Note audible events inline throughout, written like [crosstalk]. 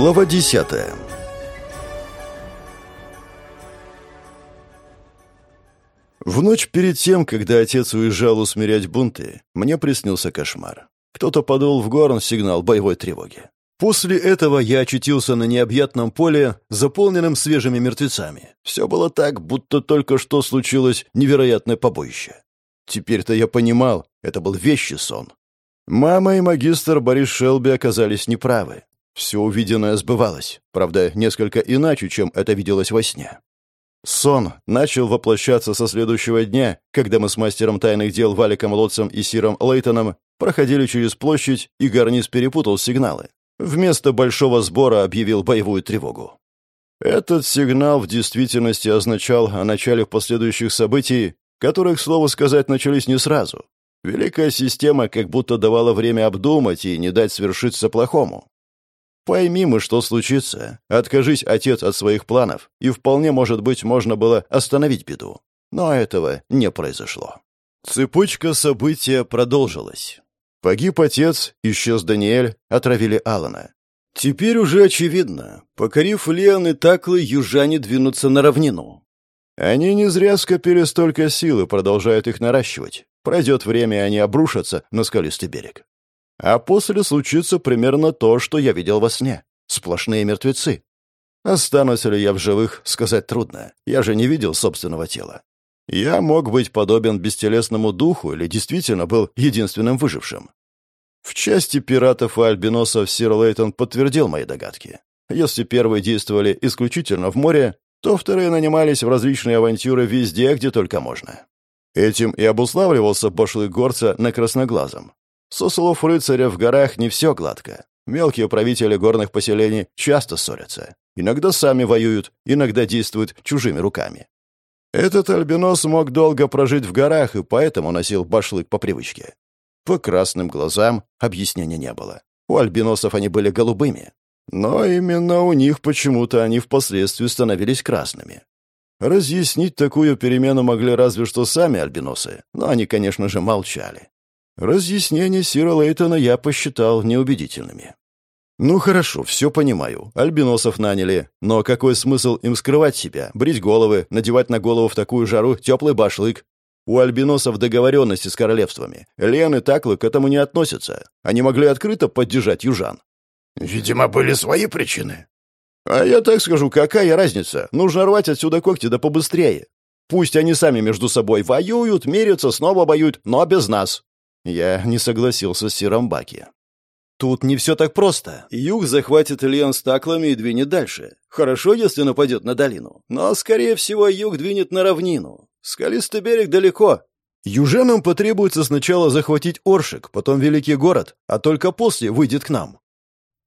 Глава десятая В ночь перед тем, когда отец уезжал усмирять бунты, мне приснился кошмар. Кто-то подул в горн сигнал боевой тревоги. После этого я очутился на необъятном поле, заполненном свежими мертвецами. Все было так, будто только что случилось невероятное побоище. Теперь-то я понимал, это был вещий сон. Мама и магистр Борис Шелби оказались неправы. Все увиденное сбывалось, правда, несколько иначе, чем это виделось во сне. Сон начал воплощаться со следующего дня, когда мы с мастером тайных дел Валиком Лотцем и Сиром Лейтоном проходили через площадь, и гарниз перепутал сигналы. Вместо большого сбора объявил боевую тревогу. Этот сигнал в действительности означал о начале последующих событий, которые, к слову сказать, начались не сразу. Великая система как будто давала время обдумать и не дать свершиться плохому. Пойми мы, что случится. Откажись, отец, от своих планов, и вполне, может быть, можно было остановить беду. Но этого не произошло. Цепочка события продолжилась. Погиб отец, исчез Даниэль, отравили Алана. Теперь уже очевидно. Покорив Леон и Таклы, южане двинутся на равнину. Они не зря скопили столько сил и продолжают их наращивать. Пройдет время, и они обрушатся на скалистый берег. А после случится примерно то, что я видел во сне. Сплошные мертвецы. Останусь ли я в живых, сказать трудно. Я же не видел собственного тела. Я мог быть подобен бестелесному духу или действительно был единственным выжившим. В части пиратов и альбиносов Сир Лейтон подтвердил мои догадки. Если первые действовали исключительно в море, то вторые нанимались в различные авантюры везде, где только можно. Этим и обуславливался башлык горца на красноглазом. Со слов рыцаря в горах не все гладко. Мелкие правители горных поселений часто ссорятся. Иногда сами воюют, иногда действуют чужими руками. Этот альбинос мог долго прожить в горах и поэтому носил башлык по привычке. По красным глазам объяснения не было. У альбиносов они были голубыми. Но именно у них почему-то они впоследствии становились красными. Разъяснить такую перемену могли разве что сами альбиносы, но они, конечно же, молчали. Разъяснения Сира Лейтона я посчитал неубедительными. Ну хорошо, все понимаю. Альбиносов наняли. Но какой смысл им скрывать себя, брить головы, надевать на голову в такую жару теплый башлык? У альбиносов договоренности с королевствами. Лен и Таклы к этому не относятся. Они могли открыто поддержать южан. Видимо, были свои причины. А я так скажу, какая разница? Нужно рвать отсюда когти да побыстрее. Пусть они сами между собой воюют, мерятся, снова воюют, но без нас. Я не согласился с Сиром Баки. Тут не все так просто. Юг захватит Лиан с таклами и двинет дальше. Хорошо, если нападет на долину. Но, скорее всего, юг двинет на равнину. Скалистый берег далеко. Южанам потребуется сначала захватить Оршик, потом Великий город, а только после выйдет к нам.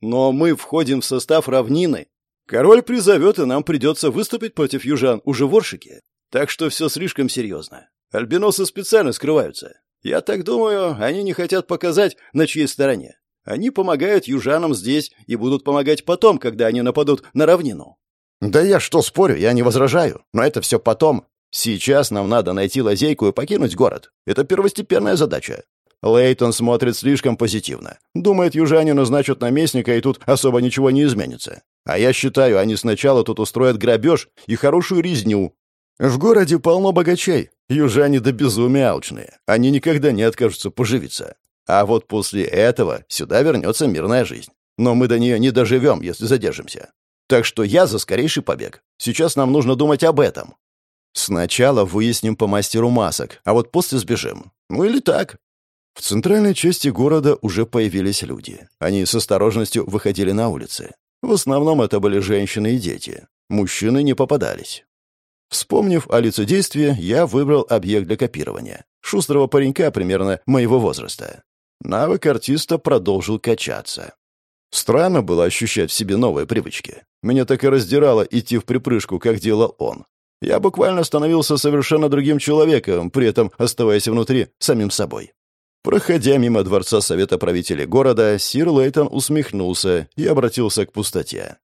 Но мы входим в состав равнины. Король призовет, и нам придется выступить против южан уже в Оршике. Так что все слишком серьезно. Альбиносы специально скрываются. Я так думаю, они не хотят показать, на чьей стороне. Они помогают южанам здесь и будут помогать потом, когда они нападут на равнину. Да я что спорю, я не возражаю. Но это все потом. Сейчас нам надо найти лазейку и покинуть город. Это первостепенная задача. Лейтон смотрит слишком позитивно. Думает, южане назначат наместника, и тут особо ничего не изменится. А я считаю, они сначала тут устроят грабеж и хорошую резню, в городе полно богачей. Южане до безумия алчные. Они никогда не откажутся поживиться. А вот после этого сюда вернется мирная жизнь. Но мы до нее не доживем, если задержимся. Так что я за скорейший побег. Сейчас нам нужно думать об этом. Сначала выясним по мастеру масок, а вот после сбежим. Ну или так. В центральной части города уже появились люди. Они с осторожностью выходили на улицы. В основном это были женщины и дети. Мужчины не попадались. Вспомнив о лицедействе, я выбрал объект для копирования. Шустрого паренька примерно моего возраста. Навык артиста продолжил качаться. Странно было ощущать в себе новые привычки. Меня так и раздирало идти в припрыжку, как делал он. Я буквально становился совершенно другим человеком, при этом оставаясь внутри самим собой. Проходя мимо дворца совета правителей города, сир Лейтон усмехнулся и обратился к пустоте.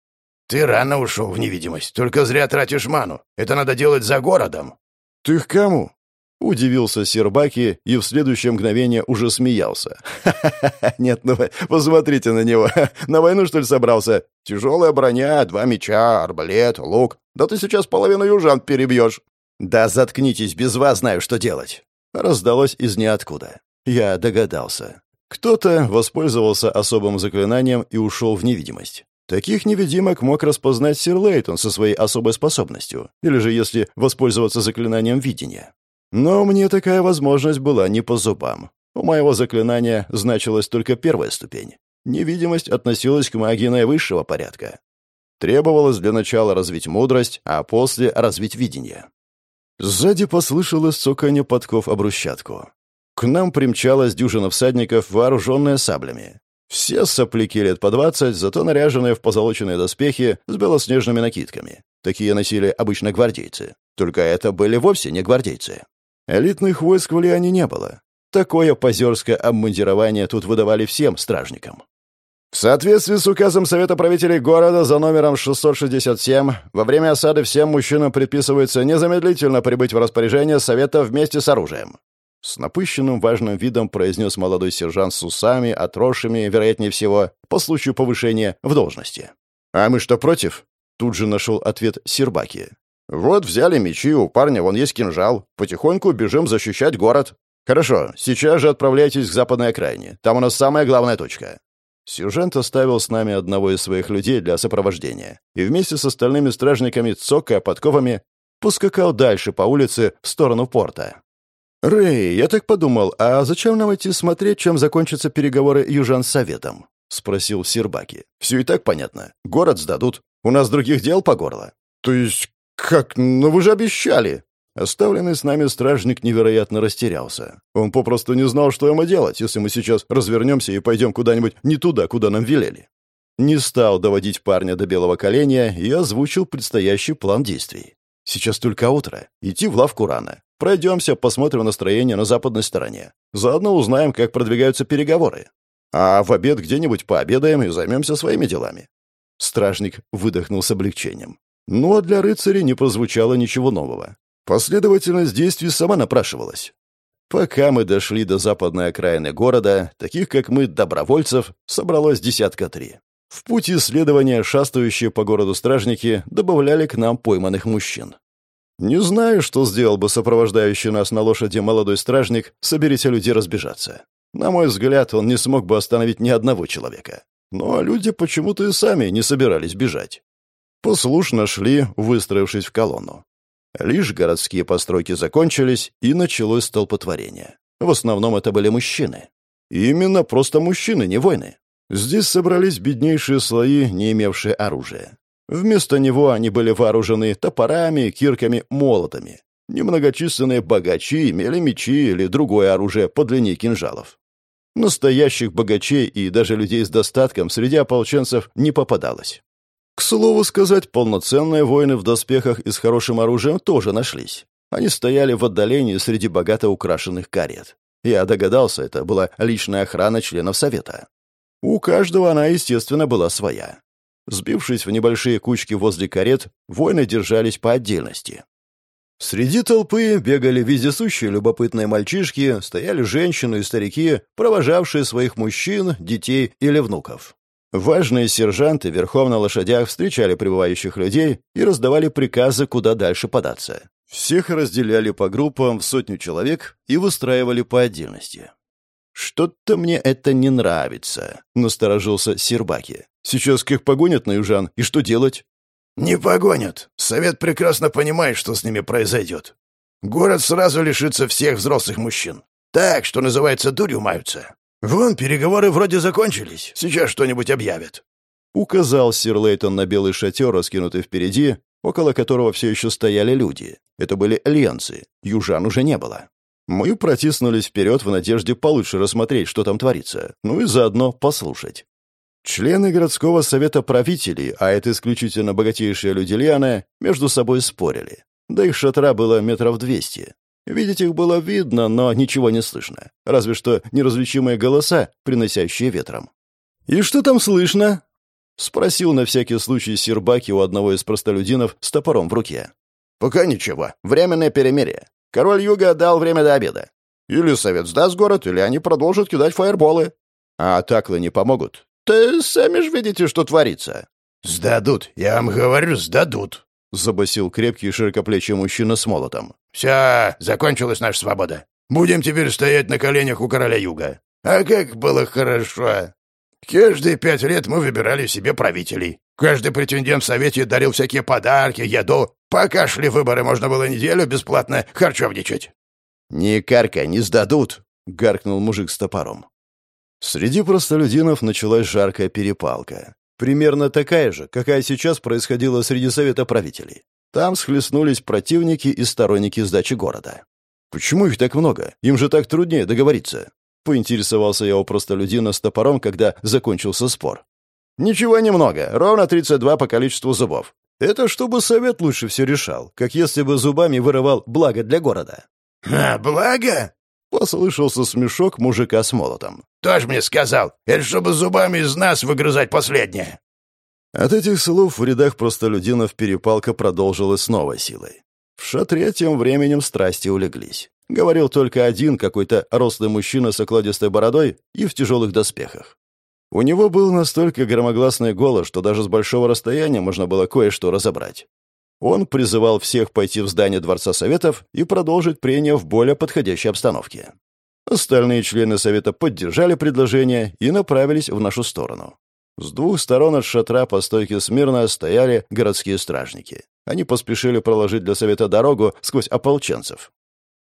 «Ты рано ушел в невидимость, только зря тратишь ману. Это надо делать за городом». «Ты к кому?» Удивился Сербаки и в следующее мгновение уже смеялся. «Ха-ха-ха! Нет, ну вы посмотрите на него! [laughs] На войну, что ли, собрался? Тяжелая броня, два меча, арбалет, лук. Да ты сейчас половину южан перебьешь!» «Да заткнитесь, без вас знаю, что делать!» Раздалось из ниоткуда. Я догадался. Кто-то воспользовался особым заклинанием и ушел в невидимость. Таких невидимок мог распознать сир Лейтон со своей особой способностью, или же если воспользоваться заклинанием видения. Но мне такая возможность была не по зубам. У моего заклинания значилась только первая ступень. Невидимость относилась к магии наивысшего порядка. Требовалось для начала развить мудрость, а после развить видение. Сзади послышалось цоканье подков об брусчатку. К нам примчалась дюжина всадников, вооруженная саблями. Все сопляки лет по двадцать, зато наряженные в позолоченные доспехи с белоснежными накидками. Такие носили обычно гвардейцы. Только это были вовсе не гвардейцы. Элитных войск в Лиане не было. Такое позерское обмундирование тут выдавали всем стражникам. В соответствии с указом Совета правителей города за номером 667, во время осады всем мужчинам предписывается незамедлительно прибыть в распоряжение Совета вместе с оружием. С напыщенным важным видом произнес молодой сержант с усами, отросшими, вероятнее всего, по случаю повышения в должности. «А мы что, против?» Тут же нашел ответ Сербаки. «Вот взяли мечи, у парня вон есть кинжал. Потихоньку бежим защищать город. Хорошо, сейчас же отправляйтесь к западной окраине. Там у нас самая главная точка». Сержант оставил с нами одного из своих людей для сопровождения и вместе с остальными стражниками, цокая подковами, поскакал дальше по улице в сторону порта. «Рэй, я так подумал, а зачем нам идти смотреть, чем закончатся переговоры южан с Советом?» — спросил Сербаки. «Все и так понятно. Город сдадут. У нас других дел по горло». «То есть как? Ну вы же обещали!» Оставленный с нами стражник невероятно растерялся. Он попросту не знал, что ему делать, если мы сейчас развернемся и пойдем куда-нибудь не туда, куда нам велели. Не стал доводить парня до белого коленя и озвучил предстоящий план действий. Сейчас только утро. Идти в лавку рано. Пройдемся, посмотрим настроение на западной стороне. Заодно узнаем, как продвигаются переговоры. А в обед где-нибудь пообедаем и займемся своими делами». Стражник выдохнул с облегчением. Ну а для рыцаря не прозвучало ничего нового. Последовательность действий сама напрашивалась. Пока мы дошли до западной окраины города, таких как мы, добровольцев, собралось десятка три. В пути исследования шастающие по городу стражники добавляли к нам пойманных мужчин. Не знаю, что сделал бы сопровождающий нас на лошади молодой стражник, соберите людей разбежаться. На мой взгляд, он не смог бы остановить ни одного человека. Но люди почему-то и сами не собирались бежать. Послушно шли, выстроившись в колонну. Лишь городские постройки закончились, и началось столпотворение. В основном это были мужчины. именно просто мужчины, не войны. Здесь собрались беднейшие слои, не имевшие оружия. Вместо него они были вооружены топорами, кирками, молотами. Немногочисленные богачи имели мечи или другое оружие по длине кинжалов. Настоящих богачей и даже людей с достатком среди ополченцев не попадалось. К слову сказать, полноценные воины в доспехах и с хорошим оружием тоже нашлись. Они стояли в отдалении среди богато украшенных карет. Я догадался, это была личная охрана членов Совета. У каждого она, естественно, была своя. Сбившись в небольшие кучки возле карет, воины держались по отдельности. Среди толпы бегали вездесущие любопытные мальчишки, стояли женщины и старики, провожавшие своих мужчин, детей или внуков. Важные сержанты верхом на лошадях встречали прибывающих людей и раздавали приказы, куда дальше податься. Всех разделяли по группам в сотню человек и выстраивали по отдельности. «Что-то мне это не нравится», — насторожился Сербаки. «Сейчас как погонят на южан, и что делать?» «Не погонят. Совет прекрасно понимает, что с ними произойдет. Город сразу лишится всех взрослых мужчин. Так, что называется, дурью маются. Вон, переговоры вроде закончились. Сейчас что-нибудь объявят». Указал сир Лейтон на белый шатер, раскинутый впереди, около которого все еще стояли люди. Это были альянсы. Южан уже не было. Мы протиснулись вперед в надежде получше рассмотреть, что там творится, ну и заодно послушать. Члены городского совета правителей, а это исключительно богатейшие люди Лианы, между собой спорили. До их шатра было метров двести. Видеть их было видно, но ничего не слышно. Разве что неразличимые голоса, приносящие ветром. «И что там слышно?» — спросил на всякий случай Сербаки у одного из простолюдинов с топором в руке. «Пока ничего. Временное перемирие. Король Юга дал время до обеда. Или совет сдаст город, или они продолжат кидать фаерболы. А таклы не помогут. Ты сами же видите, что творится. «Сдадут, я вам говорю, сдадут», — забасил крепкий широкоплечий мужчина с молотом. «Все, закончилась наша свобода. Будем теперь стоять на коленях у короля юга. А как было хорошо! Каждые пять лет мы выбирали себе правителей. Каждый претендент в совете дарил всякие подарки, еду. Пока шли выборы, можно было неделю бесплатно харчевничать». «Ни карка не сдадут», — гаркнул мужик с топором. Среди простолюдинов началась жаркая перепалка. Примерно такая же, какая сейчас происходила среди Совета правителей. Там схлестнулись противники и сторонники сдачи города. «Почему их так много? Им же так труднее договориться». Поинтересовался я у простолюдина с топором, когда закончился спор. «Ничего немного, ровно 32 по количеству зубов. Это чтобы совет лучше все решал, как если бы зубами вырывал благо для города». «А, благо?» — послышался смешок мужика с молотом. «Тоже мне сказал. Это чтобы зубами из нас выгрызать последнее». От этих слов в рядах простолюдинов перепалка продолжилась с новой силой. В шатре тем временем страсти улеглись. Говорил только один какой-то рослый мужчина с окладистой бородой и в тяжелых доспехах. У него был настолько громогласный голос, что даже с большого расстояния можно было кое-что разобрать. Он призывал всех пойти в здание Дворца Советов и продолжить прения в более подходящей обстановке. Остальные члены Совета поддержали предложение и направились в нашу сторону. С двух сторон от шатра по стойке смирно стояли городские стражники. Они поспешили проложить для Совета дорогу сквозь ополченцев.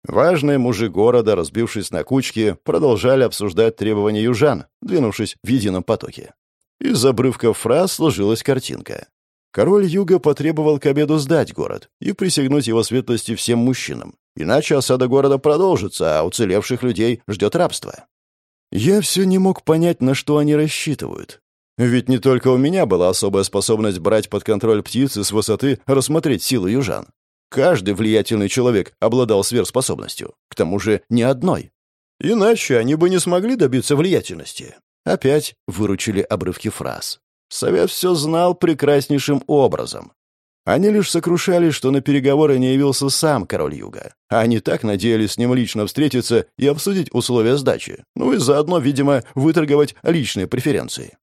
Важные мужи города, разбившись на кучки, продолжали обсуждать требования южан, двинувшись в едином потоке. Из обрывков фраз сложилась картинка. Король Юга потребовал к обеду сдать город и присягнуть его светлости всем мужчинам, иначе осада города продолжится, а уцелевших людей ждет рабство. Я все не мог понять, на что они рассчитывают. Ведь не только у меня была особая способность брать под контроль птицы с высоты рассмотреть силы южан. Каждый влиятельный человек обладал сверхспособностью, к тому же не одной. Иначе они бы не смогли добиться влиятельности. Опять выручили обрывки фраз. Совет все знал прекраснейшим образом. Они лишь сокрушались, что на переговоры не явился сам король Юга. Они так надеялись с ним лично встретиться и обсудить условия сдачи, ну и заодно, видимо, выторговать личные преференции.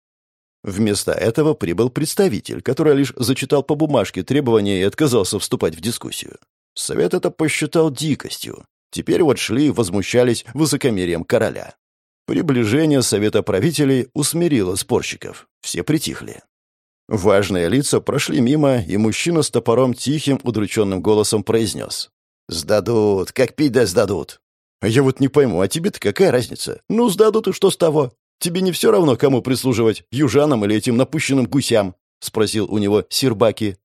Вместо этого прибыл представитель, который лишь зачитал по бумажке требования и отказался вступать в дискуссию. Совет это посчитал дикостью. Теперь вот шли и возмущались высокомерием короля. Приближение Совета правителей усмирило спорщиков. Все притихли. Важные лица прошли мимо, и мужчина с топором тихим, удрученным голосом произнес. «Сдадут, как пить да сдадут». «А я вот не пойму, а тебе-то какая разница? Ну, сдадут, и что с того? Тебе не все равно, кому прислуживать, южанам или этим напущенным гусям?» — спросил у него Сербаки.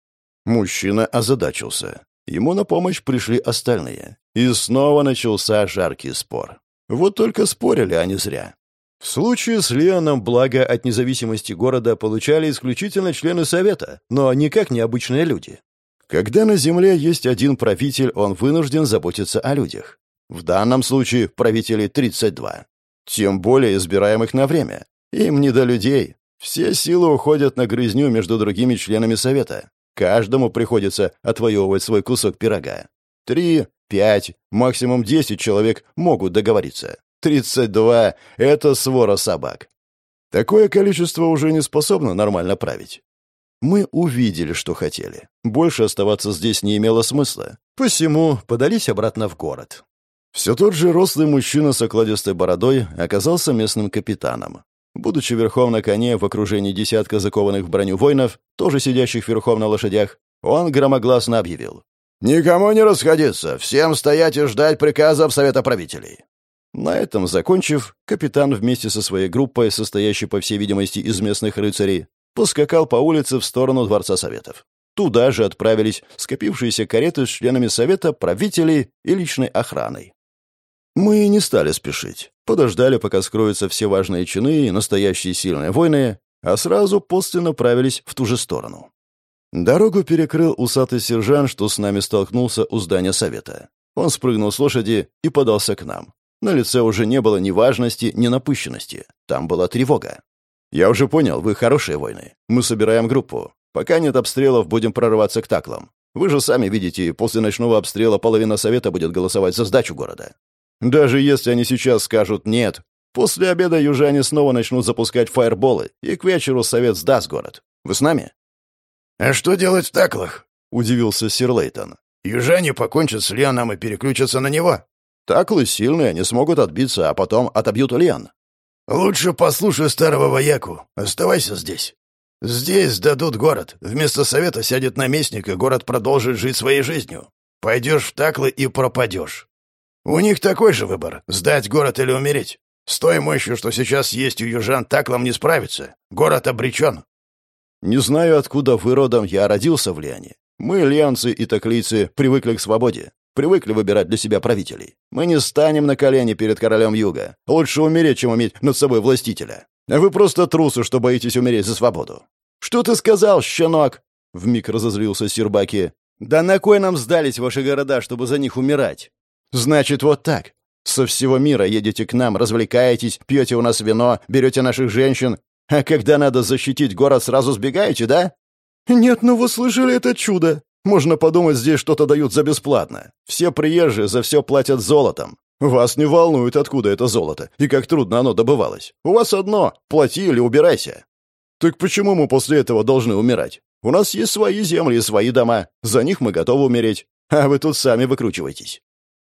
Мужчина озадачился. Ему на помощь пришли остальные. И снова начался жаркий спор. Вот только спорили они зря. В случае с Леоном благо от независимости города получали исключительно члены Совета, но никак не обычные люди. Когда на Земле есть один правитель, он вынужден заботиться о людях. В данном случае правителей 32. Тем более избираемых на время. Им не до людей. Все силы уходят на грызню между другими членами Совета. Каждому приходится отвоевывать свой кусок пирога. Три, пять, максимум десять человек могут договориться. Тридцать два — это свора собак. Такое количество уже не способно нормально править. Мы увидели, что хотели. Больше оставаться здесь не имело смысла. Посему подались обратно в город. Все тот же рослый мужчина с окладистой бородой оказался местным капитаном. Будучи верхом на коне в окружении десятка закованных в броню воинов, тоже сидящих верхом на лошадях, он громогласно объявил. «Никому не расходиться! Всем стоять и ждать приказов Совета правителей!» На этом закончив, капитан вместе со своей группой, состоящей, по всей видимости, из местных рыцарей, поскакал по улице в сторону Дворца Советов. Туда же отправились скопившиеся кареты с членами Совета, правителей и личной охраной. Мы не стали спешить. Подождали, пока скроются все важные чины и настоящие сильные войны, а сразу после направились в ту же сторону. Дорогу перекрыл усатый сержант, что с нами столкнулся у здания совета. Он спрыгнул с лошади и подался к нам. На лице уже не было ни важности, ни напыщенности. Там была тревога. «Я уже понял, вы хорошие воины. Мы собираем группу. Пока нет обстрелов, будем прорываться к таклам. Вы же сами видите, после ночного обстрела половина совета будет голосовать за сдачу города. Даже если они сейчас скажут «нет», после обеда южане снова начнут запускать фаерболы, и к вечеру совет сдаст город. Вы с нами?» «А что делать в таклах?» — удивился сир Лейтон. «Южане покончат с Лианом и переключатся на него». «Таклы сильные, они смогут отбиться, а потом отобьют Лиан». «Лучше послушай старого вояку. Оставайся здесь. Здесь сдадут город. Вместо совета сядет наместник, и город продолжит жить своей жизнью. Пойдешь в таклы и пропадешь. У них такой же выбор — сдать город или умереть. С той мощью, что сейчас есть у южан, таклам не справиться. Город обречен. Не знаю, откуда вы родом, я родился в Лиане. Мы, лианцы и таклийцы, привыкли к свободе. Привыкли выбирать для себя правителей. Мы не станем на колени перед королем юга. Лучше умереть, чем иметь над собой властителя. А вы просто трусы, что боитесь умереть за свободу. Что ты сказал, щенок? Вмиг разозлился Сербаки. Да на кой нам сдались ваши города, чтобы за них умирать? Значит, вот так. Со всего мира едете к нам, развлекаетесь, пьете у нас вино, берете наших женщин, а когда надо защитить город, сразу сбегаете, да? Нет, ну вы слышали это чудо. Можно подумать, здесь что-то дают за бесплатно. Все приезжие за все платят золотом. Вас не волнует, откуда это золото и как трудно оно добывалось. У вас одно — плати или убирайся. Так почему мы после этого должны умирать? У нас есть свои земли и свои дома. За них мы готовы умереть. А вы тут сами выкручиваетесь.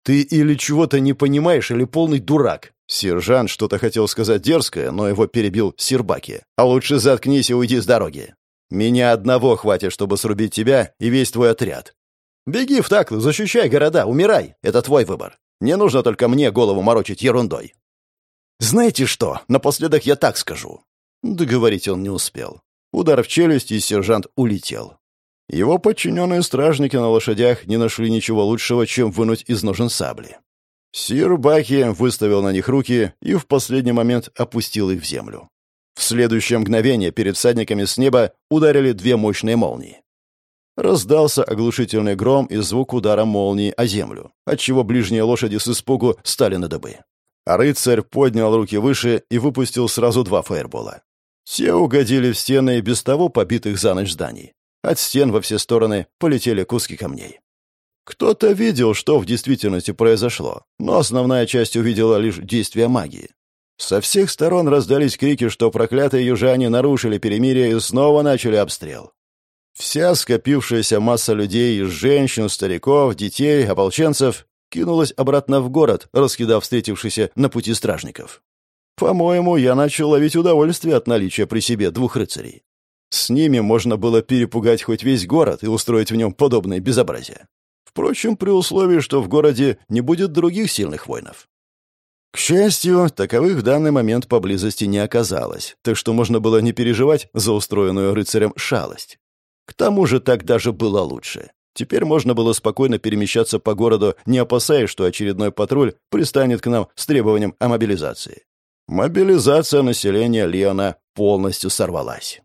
Ты или чего-то не понимаешь, или полный дурак. Сержант что-то хотел сказать дерзкое, но его перебил Сербаки. А лучше заткнись и уйди с дороги. Меня одного хватит, чтобы срубить тебя и весь твой отряд. Беги в таклы, защищай города, умирай. Это твой выбор. Не нужно только мне голову морочить ерундой. Знаете что, напоследок я так скажу. Договорить он не успел. Удар в челюсть, и сержант улетел. Его подчиненные стражники на лошадях не нашли ничего лучшего, чем вынуть из ножен сабли. Сир Баки выставил на них руки и в последний момент опустил их в землю. В следующее мгновение перед всадниками с неба ударили две мощные молнии. Раздался оглушительный гром и звук удара молнии о землю, отчего ближние лошади с испугу стали на дыбы. А рыцарь поднял руки выше и выпустил сразу два фаербола. Все угодили в стены без того побитых за ночь зданий. От стен во все стороны полетели куски камней. Кто-то видел, что в действительности произошло, но основная часть увидела лишь действия магии. Со всех сторон раздались крики, что проклятые южане нарушили перемирие и снова начали обстрел. Вся скопившаяся масса людей, женщин, стариков, детей, ополченцев кинулась обратно в город, раскидав встретившихся на пути стражников. По-моему, я начал ловить удовольствие от наличия при себе двух рыцарей. С ними можно было перепугать хоть весь город и устроить в нем подобные безобразия. Впрочем, при условии, что в городе не будет других сильных воинов. К счастью, таковых в данный момент поблизости не оказалось, так что можно было не переживать за устроенную рыцарем шалость. К тому же так даже было лучше. Теперь можно было спокойно перемещаться по городу, не опасаясь, что очередной патруль пристанет к нам с требованием о мобилизации. Мобилизация населения Леона полностью сорвалась.